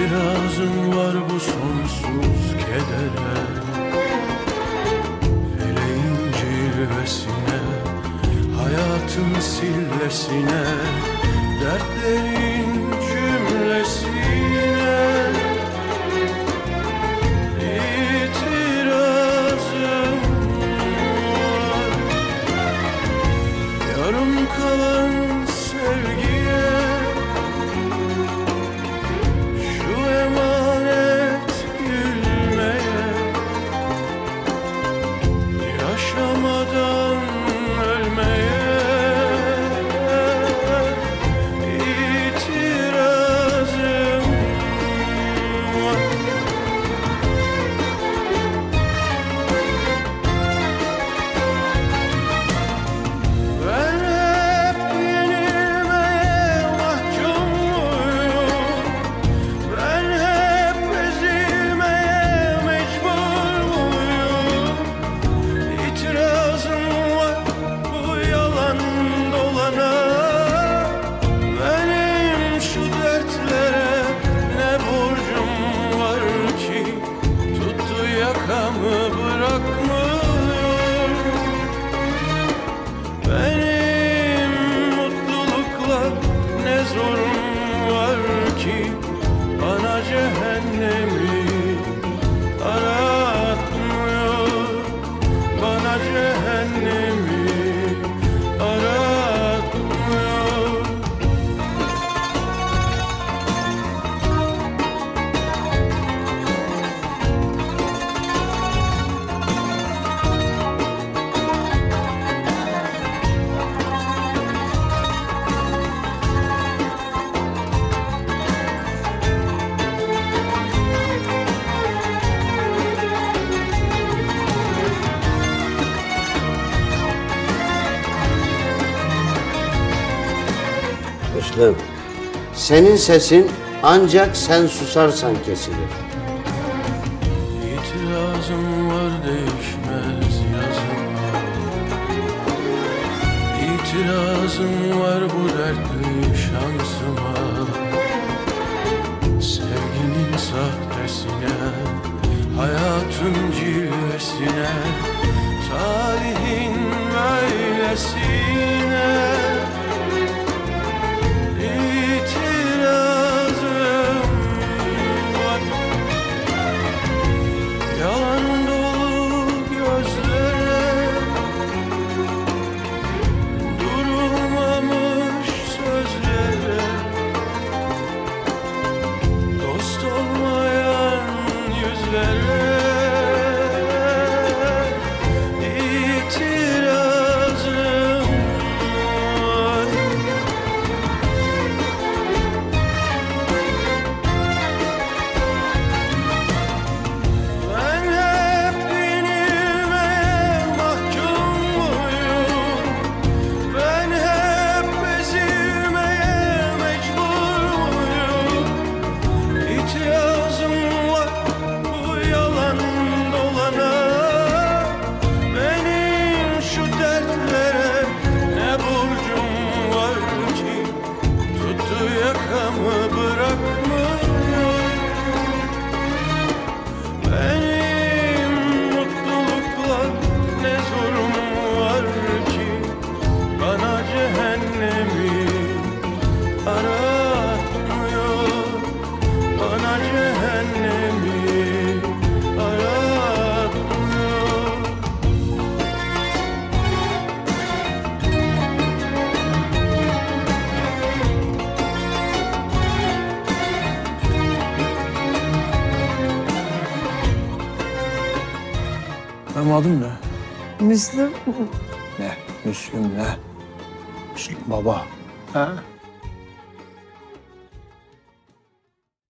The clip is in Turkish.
İtirazım var bu sonsuz kedere. Feleğin cilvesine Hayatın sillesine Dertlerin ne zorum var ki Bana cehennemi Müslüm, senin sesin ancak sen susarsan kesilir. İtirazım var değişmez yazıma İtirazım var bu dertli şansıma. Sevginin sahtesine Hayatın cilvesine Talihin böylesine Yakamı bırakmıyor benim mutlulukla ne zorum var ki? Bana cehennemi aratmıyor. Bana cehennemi Benim adım ne? Müslüm Ne? Müslüm ne? Müslüm baba. Ha?